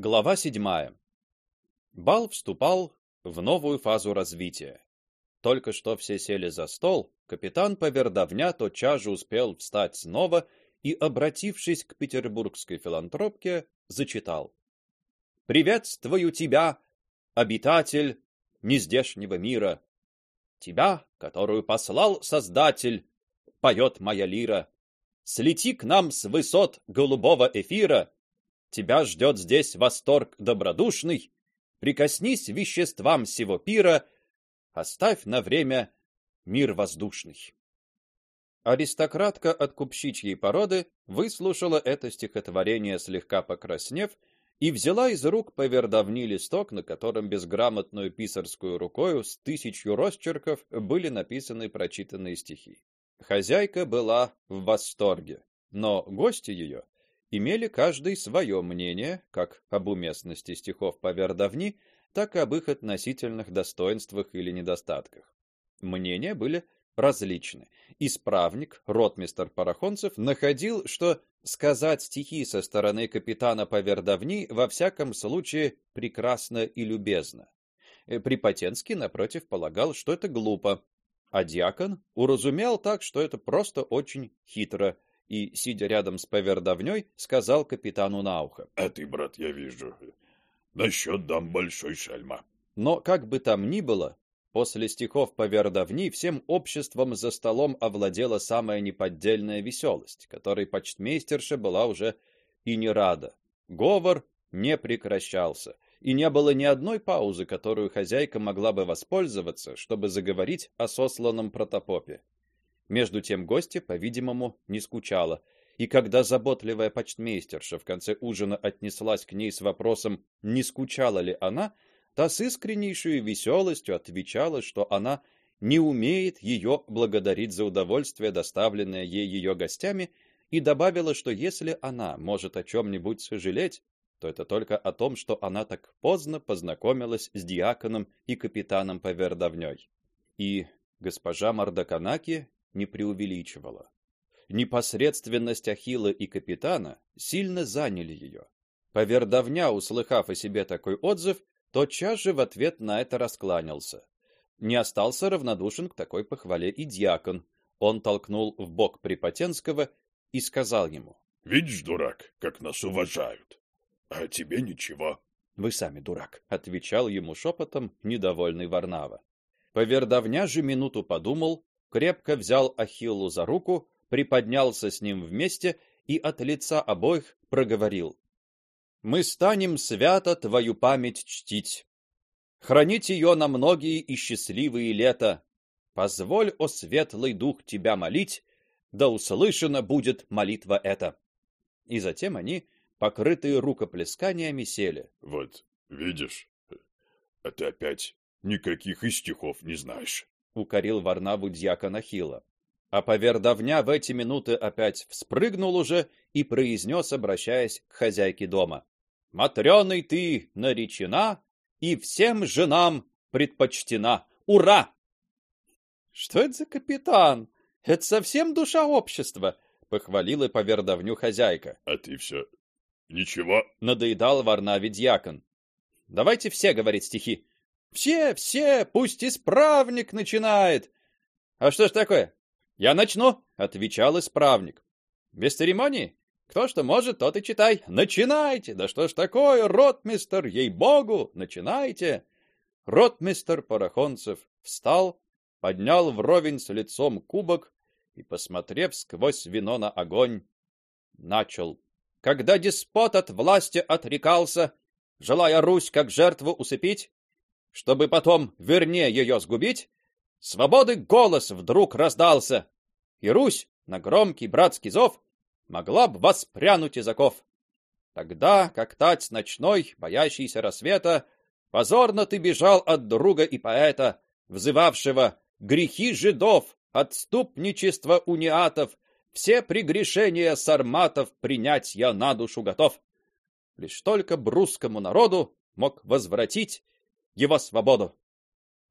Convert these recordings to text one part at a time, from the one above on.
Глава седьмая. Бал вступал в новую фазу развития. Только что все сели за стол, капитан Повердовня тотчас же успел встать снова и, обратившись к петербургской филантропке, зачитал: "Приветствую тебя, обитатель нездешнего мира, тебя, которую послал Создатель, поет моя лира. Слети к нам с высот голубого эфира, тебя ждет здесь восторг добродушный. Прикоснись веществам всего пира, оставь на время мир воздушный. Аристократка от купчичьей породы выслушала это стихотворение слегка покраснев и взяла из рук повердовни листок, на котором безграмотную писарскую рукою с тысячью росчерков были написаны прочитанные стихи. Хозяйка была в восторге, но гости ее имели каждый свое мнение, как об уместности стихов Повердовни, так и об их относительных достоинствах или недостатках. Мнения были различны. Исправник, ротмистр Парахонцев, находил, что сказать стихи со стороны капитана Повердовни во всяком случае прекрасно и любезно. Припотенский напротив полагал, что это глупо, а диакон уразумел так, что это просто очень хитро и, сидя рядом с повердовней, сказал капитану на ухо: "А ты, брат, я вижу, насчет дам большой шальма". Но как бы там ни было, после стихов повердовни всем обществом за столом овладела самая неподдельная веселость, которой почтмейстерша была уже и не рада. Говор не прекращался, и не было ни одной паузы, которую хозяйка могла бы воспользоваться, чтобы заговорить о сосланном протопопе. Между тем гостья, по-видимому, не скучала, и когда заботливая почтмейстерша в конце ужина отнеслась к ней с вопросом, не скучала ли она, та с искреннейшей веселостью отвечала, что она не умеет ее благодарить за удовольствие, доставленное ей ее гостями, и добавила, что если она может о чем нибудь сожалеть, то это только о том, что она так поздно познакомилась с диаконом и капитаном Повердовней. И госпожа Мардаканаки не преувеличивала. Непосредственность Ахилла и капитана сильно заняли ее. Повердовня, услыхав о себе такой отзыв, тотчас же в ответ на это раскланялся. Не остался равнодушен к такой похвале и диакон. Он толкнул в бок Припотенского и сказал ему: "Видишь, дурак, как нас уважают. А тебе ничего". "Вы сами дурак", отвечал ему шепотом недовольный Варнава. Повердовня же минуту подумал, крепко взял Ахиллу за руку, приподнялся с ним вместе и от лица обоих проговорил: "Мы станем свято твою память чтить, хранить ее на многие и счастливые лета. Позволь, о светлый дух, тебя молить, да услышана будет молитва эта". И затем они, покрытые рукоплесканиями, сели. Вот, видишь? А ты опять никаких и стихов не знаешь укорил Варнаву дьякон Ахилла. А повердовня в эти минуты опять вспрыгнул уже и произнес, обращаясь к хозяйке дома: "Матрёной ты наречена и всем женам предпочтена. Ура!" Что это за капитан? Это совсем душа общества, похвалила повердовню хозяйка. А ты все ничего, надоедал Варнаве дьякон. Давайте все говорить стихи, все, все, пусть исправник начинает. А что ж такое? Я начну, отвечал исправник. Без церемонии? Кто что может, тот и читай. Начинайте. Да что ж такое, ротмистер, ей-богу, начинайте. Ротмистер Порохонцев встал, поднял вровень с лицом кубок и, посмотрев сквозь вино на огонь, начал: Когда деспот от власти отрекался, желая Русь как жертву усыпить, чтобы потом вернее ее сгубить, свободы голос вдруг раздался, и Русь на громкий братский зов могла бы воспрянуть из оков. Тогда, как тать ночной, боящийся рассвета, позорно ты бежал от друга и поэта, взывавшего грехи жидов, отступничество униатов, все прегрешения сарматов принять я на душу готов. Лишь только брусскому народу мог возвратить его свободу.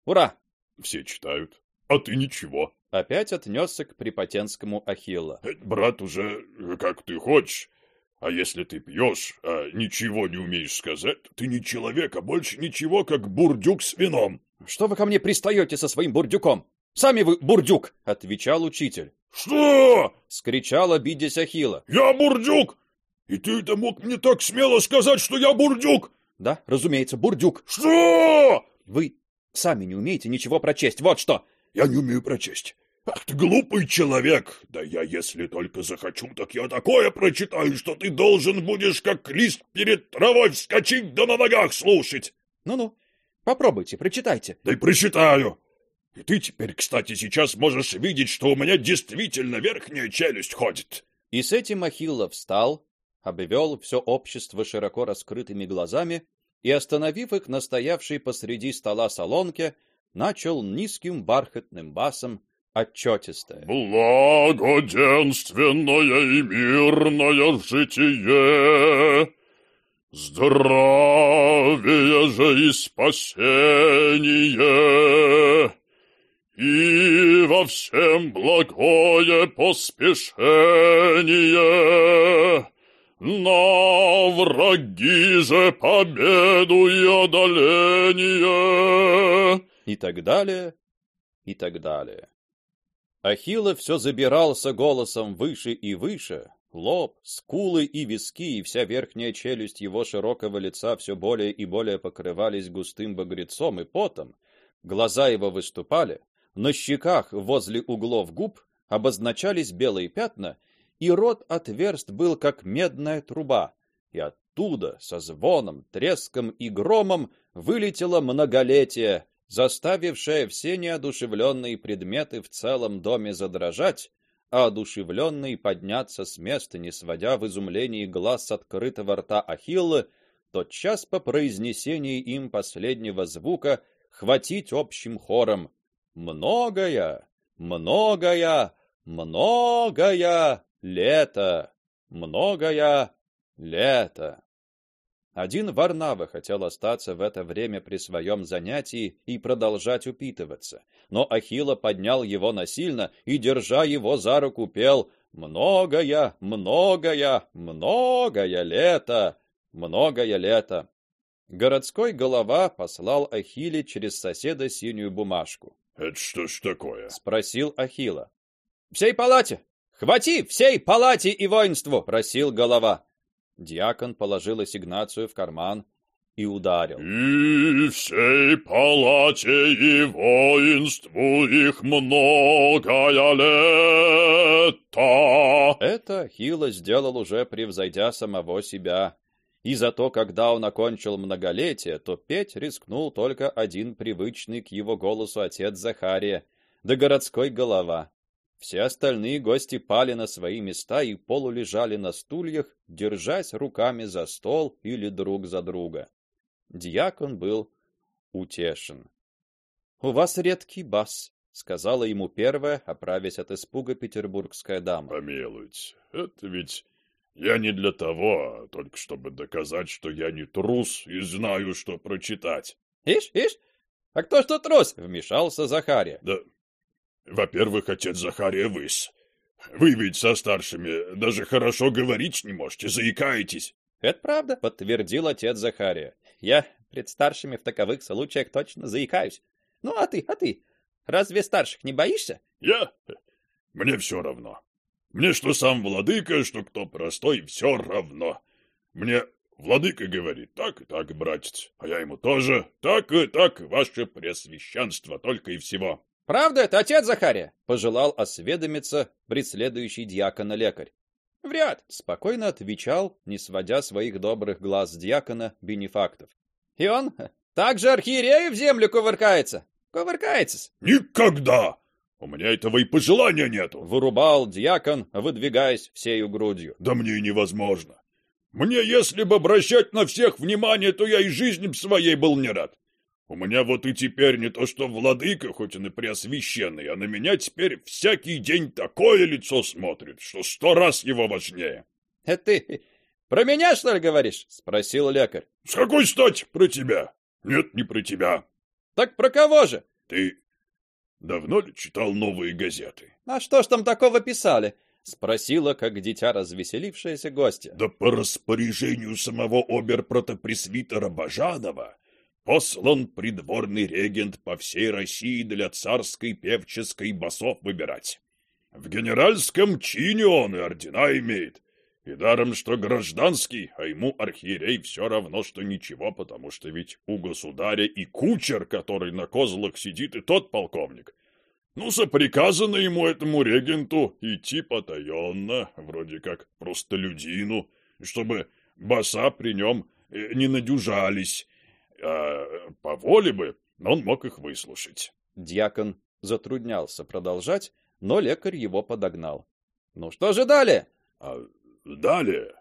Ура! Все читают, а ты ничего. Опять отнесся к припотенскому Ахилла. Брат уже как ты хочешь, А если ты пьешь, а ничего не умеешь сказать, ты не человек, а больше ничего, как бурдюк с вином. Что вы ко мне пристаете со своим бурдюком? Сами вы бурдюк, отвечал учитель. Что? скричал обидясь Ахилла. Я бурдюк? И ты это мог мне так смело сказать, что я бурдюк? Да, разумеется, бурдюк. Что? Вы сами не умеете ничего прочесть. Вот что. Я не умею прочесть. Ах ты глупый человек! Да я, если только захочу, так я такое прочитаю, что ты должен будешь, как лист перед травой, вскочить да на ногах слушать. Ну-ну, попробуйте, прочитайте. Да и прочитаю. И ты теперь, кстати, сейчас можешь видеть, что у меня действительно верхняя челюсть ходит. И с этим Ахилла встал, обвел все общество широко раскрытыми глазами и, остановив их на стоявшей посреди стола солонке, начал низким бархатным басом отчетистое. Благоденственное и мирное житие, здравие же и спасение, и во всем благое поспешение, на враги же победу и одоление. И так далее, и так далее. Ахилла все забирался голосом выше и выше, лоб, скулы и виски и вся верхняя челюсть его широкого лица все более и более покрывались густым багрецом и потом, глаза его выступали, на щеках возле углов губ обозначались белые пятна, и рот отверст был как медная труба, и оттуда со звоном, треском и громом вылетело многолетие, заставившее все неодушевленные предметы в целом доме задрожать, а одушевленные подняться с места, не сводя в изумлении глаз с открытого рта Ахилла, тотчас по произнесении им последнего звука хватить общим хором: многое, многое, многое лето, многое лето. Один Варнава хотел остаться в это время при своем занятии и продолжать упитываться, но Ахилла поднял его насильно и, держа его за руку, пел «Многое, многое, многое лето, многое лето». Городской голова послал Ахилле через соседа синюю бумажку. «Это что ж такое?» — спросил Ахилла. «Всей палате! Хвати всей палате и воинству!» — просил голова. Диакон положил ассигнацию в карман и ударил. «И всей палате и воинству их многое лето!» Это Хило сделал уже превзойдя самого себя. И зато, когда он окончил многолетие, то петь рискнул только один привычный к его голосу отец Захария, да городской голова. Все остальные гости пали на свои места и полулежали на стульях, держась руками за стол или друг за друга. Диакон был утешен. У вас редкий бас, сказала ему первая, оправясь от испуга петербургская дама. Помилуйте, это ведь я не для того, а только чтобы доказать, что я не трус и знаю, что прочитать. Ишь, ишь, а кто что трус? Вмешался Захария. Да во-первых, отец Захария выс. Вы ведь со старшими даже хорошо говорить не можете, заикаетесь. Это правда, подтвердил отец Захария. Я пред старшими в таковых случаях точно заикаюсь. Ну а ты, а ты? Разве старших не боишься? Я? Мне все равно. Мне что сам владыка, что кто простой, все равно. Мне владыка говорит, так и так, братец, а я ему тоже, так и так, ваше пресвященство, только и всего. Правда это, отец Захария? Пожелал осведомиться преследующий диакона лекарь. Вряд, спокойно отвечал, не сводя своих добрых глаз с диакона бенефактов. И он также архиерею в землю кувыркается. Кувыркается. Никогда. У меня этого и пожелания нету, вырубал диакон, выдвигаясь всею грудью. Да мне невозможно. Мне, если бы обращать на всех внимание, то я и жизни своей был не рад. У меня вот и теперь не то что владыка, хоть он и преосвященный, а на меня теперь всякий день такое лицо смотрит, что сто раз его важнее. — Это ты про меня, что ли, говоришь? — спросил лекарь. — С какой стати про тебя? Нет, не про тебя. — Так про кого же? — Ты давно ли читал новые газеты? — А что ж там такого писали? спросила, как дитя развеселившаяся гостья. Да по распоряжению самого обер-протопресвитера Бажанова послан придворный регент по всей России для царской певческой басов выбирать. В генеральском чине он и ордена имеет. И даром, что гражданский, а ему архиерей все равно, что ничего, потому что ведь у государя и кучер, который на козлах сидит, и тот полковник. Ну, соприказано ему этому регенту идти потаенно, вроде как простолюдину, чтобы баса при нем э, не надюжались. А по воле бы он мог их выслушать. Дьякон затруднялся продолжать, но лекарь его подогнал. Ну что же далее? А далее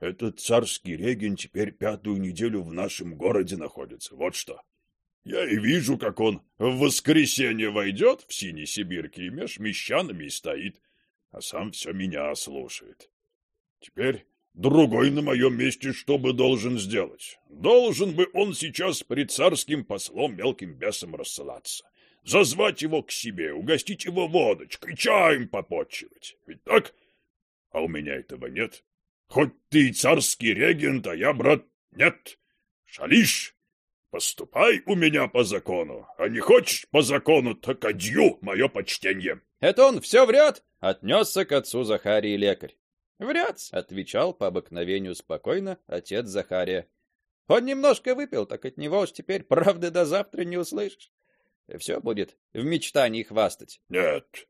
этот царский регент теперь пятую неделю в нашем городе находится. Вот что. Я и вижу, как он в воскресенье войдет в синей сибирке и меж мещанами и стоит, а сам все меня слушает. Теперь другой на моем месте что бы должен сделать? Должен бы он сейчас пред царским послом мелким бесом рассылаться, зазвать его к себе, угостить его водочкой, чаем попотчевать. Ведь так? А у меня этого нет. Хоть ты и царский регент, а я, брат, нет. Шалишь? Поступай у меня по закону, а не хочешь по закону, так адью, мое почтенье. Это он все врет, отнесся к отцу Захарии лекарь. Врет, отвечал по обыкновению спокойно отец Захария. Он немножко выпил, так от него уж теперь правды до завтра не услышишь. Все будет в мечтании хвастать. Нет,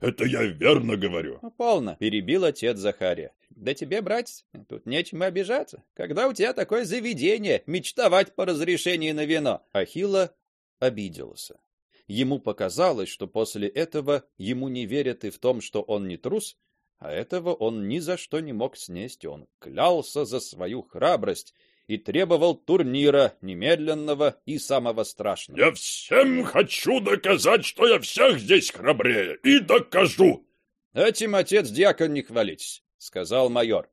это я верно говорю. Полно, перебил отец Захария. Да тебе, братец, тут нечем обижаться. Когда у тебя такое заведение, мечтовать по разрешению на вино. Ахилла обиделся. Ему показалось, что после этого ему не верят и в том, что он не трус, а этого он ни за что не мог снести. Он клялся за свою храбрость и требовал турнира немедленного и самого страшного. Я всем хочу доказать, что я всех здесь храбрее, и докажу. Этим отец диакон не хвалитесь сказал майор.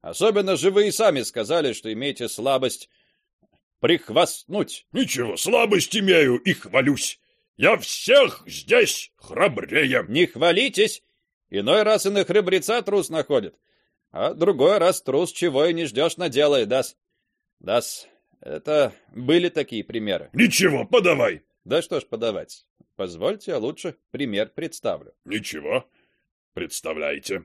Особенно же вы и сами сказали, что имеете слабость прихвастнуть. Ничего, слабость имею и хвалюсь. Я всех здесь храбрее. Не хвалитесь. Иной раз и на храбреца трус находит. А другой раз трус чего и не ждешь наделает, дас. Дас, это были такие примеры. Ничего, подавай. Да что ж подавать. Позвольте, я лучше пример представлю. Ничего. Представляйте.